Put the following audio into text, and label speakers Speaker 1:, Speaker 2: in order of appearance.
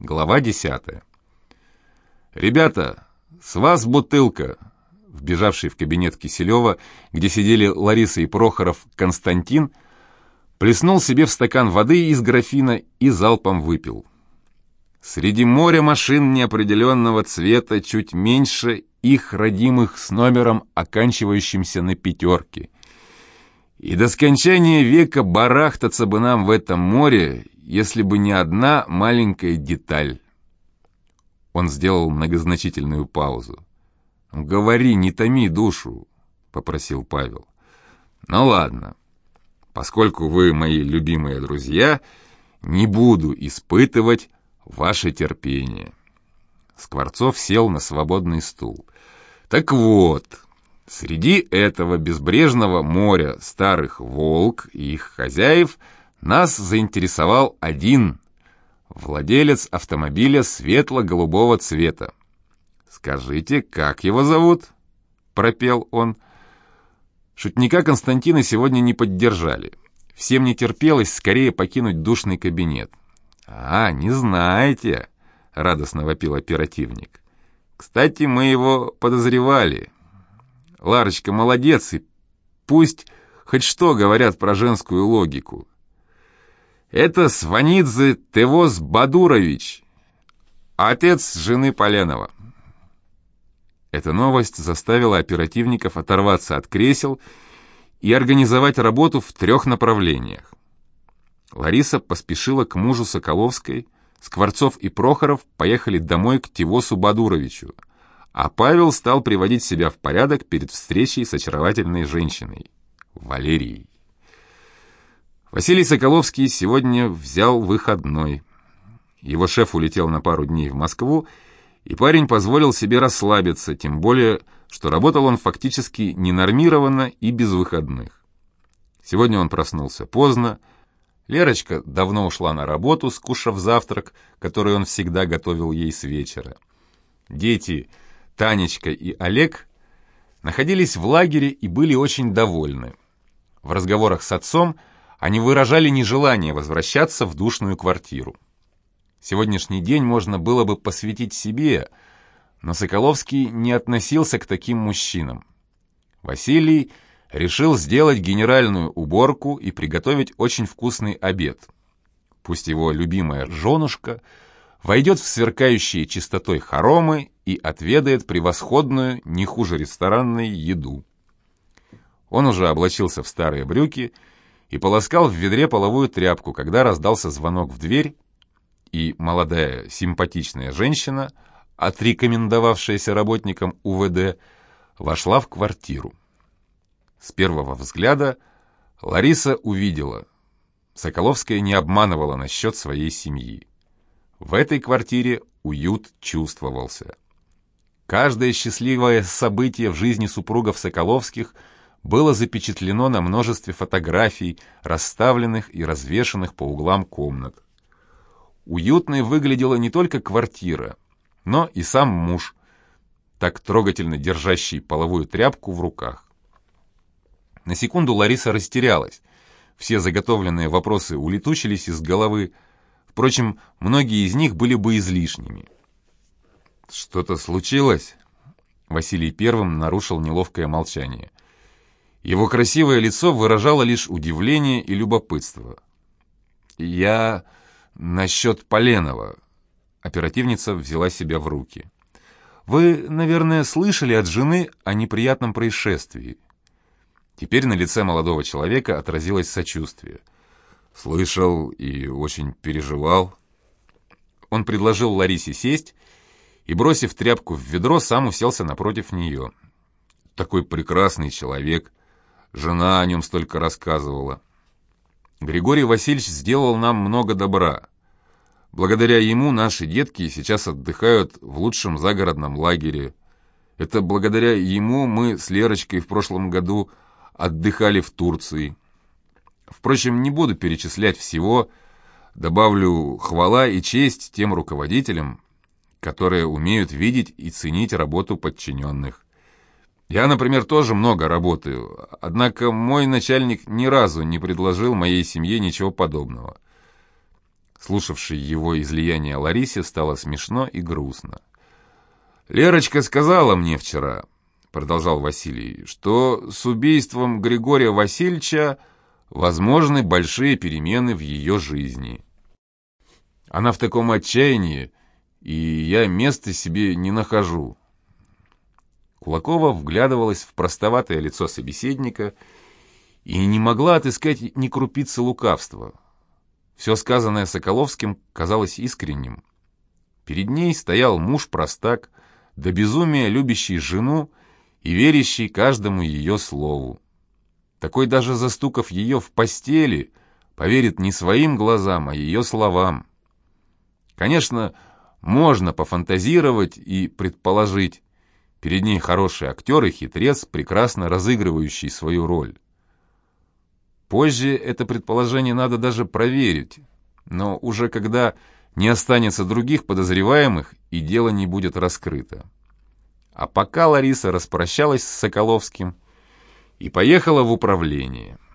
Speaker 1: Глава 10. «Ребята, с вас бутылка!» Вбежавший в кабинет Киселева, где сидели Лариса и Прохоров, Константин, плеснул себе в стакан воды из графина и залпом выпил. Среди моря машин неопределенного цвета чуть меньше их родимых с номером, оканчивающимся на пятерке. И до скончания века барахтаться бы нам в этом море, если бы не одна маленькая деталь. Он сделал многозначительную паузу. «Говори, не томи душу», — попросил Павел. «Ну ладно, поскольку вы мои любимые друзья, не буду испытывать ваше терпение». Скворцов сел на свободный стул. «Так вот, среди этого безбрежного моря старых волк и их хозяев — нас заинтересовал один владелец автомобиля светло-голубого цвета. «Скажите, как его зовут?» — пропел он. Шутника Константина сегодня не поддержали. Всем не терпелось скорее покинуть душный кабинет. «А, не знаете!» — радостно вопил оперативник. «Кстати, мы его подозревали. Ларочка молодец, и пусть хоть что говорят про женскую логику. Это Сванидзе Тевоз Бадурович, отец жены Поленова. Эта новость заставила оперативников оторваться от кресел и организовать работу в трех направлениях. Лариса поспешила к мужу Соколовской, Скворцов и Прохоров поехали домой к Тевосу Бадуровичу, а Павел стал приводить себя в порядок перед встречей с очаровательной женщиной, Валерией. Василий Соколовский сегодня взял выходной. Его шеф улетел на пару дней в Москву, и парень позволил себе расслабиться, тем более, что работал он фактически ненормированно и без выходных. Сегодня он проснулся поздно, Лерочка давно ушла на работу, скушав завтрак, который он всегда готовил ей с вечера. Дети, Танечка и Олег, находились в лагере и были очень довольны. В разговорах с отцом – они выражали нежелание возвращаться в душную квартиру. Сегодняшний день можно было бы посвятить себе, но Соколовский не относился к таким мужчинам. Василий решил сделать генеральную уборку и приготовить очень вкусный обед. Пусть его любимая женушка войдет в сверкающие чистотой хоромы и отведает превосходную, не хуже ресторанной, еду. Он уже облачился в старые брюки и полоскал в ведре половую тряпку, когда раздался звонок в дверь, и молодая симпатичная женщина, отрекомендовавшаяся работникам УВД, вошла в квартиру. С первого взгляда Лариса увидела, Соколовская не обманывала насчет своей семьи. В этой квартире уют чувствовался. Каждое счастливое событие в жизни супругов Соколовских – было запечатлено на множестве фотографий, расставленных и развешанных по углам комнат. Уютной выглядела не только квартира, но и сам муж, так трогательно держащий половую тряпку в руках. На секунду Лариса растерялась. Все заготовленные вопросы улетучились из головы. Впрочем, многие из них были бы излишними. «Что-то случилось?» Василий первым нарушил неловкое молчание. Его красивое лицо выражало лишь удивление и любопытство. «Я насчет Поленова». Оперативница взяла себя в руки. «Вы, наверное, слышали от жены о неприятном происшествии». Теперь на лице молодого человека отразилось сочувствие. «Слышал и очень переживал». Он предложил Ларисе сесть и, бросив тряпку в ведро, сам уселся напротив нее. «Такой прекрасный человек», Жена о нем столько рассказывала. Григорий Васильевич сделал нам много добра. Благодаря ему наши детки сейчас отдыхают в лучшем загородном лагере. Это благодаря ему мы с Лерочкой в прошлом году отдыхали в Турции. Впрочем, не буду перечислять всего, добавлю хвала и честь тем руководителям, которые умеют видеть и ценить работу подчиненных. Я, например, тоже много работаю, однако мой начальник ни разу не предложил моей семье ничего подобного. Слушавшей его излияние Ларисе стало смешно и грустно. «Лерочка сказала мне вчера», — продолжал Василий, «что с убийством Григория Васильевича возможны большие перемены в ее жизни. Она в таком отчаянии, и я места себе не нахожу». Кулакова вглядывалась в простоватое лицо собеседника и не могла отыскать ни крупицы лукавства. Все сказанное Соколовским казалось искренним. Перед ней стоял муж-простак, до безумия любящий жену и верящий каждому ее слову. Такой даже застукав ее в постели, поверит не своим глазам, а ее словам. Конечно, можно пофантазировать и предположить, перед ней хороший актер и хитрец, прекрасно разыгрывающий свою роль. Позже это предположение надо даже проверить, но уже когда не останется других подозреваемых и дело не будет раскрыто. А пока Лариса распрощалась с Соколовским и поехала в управление –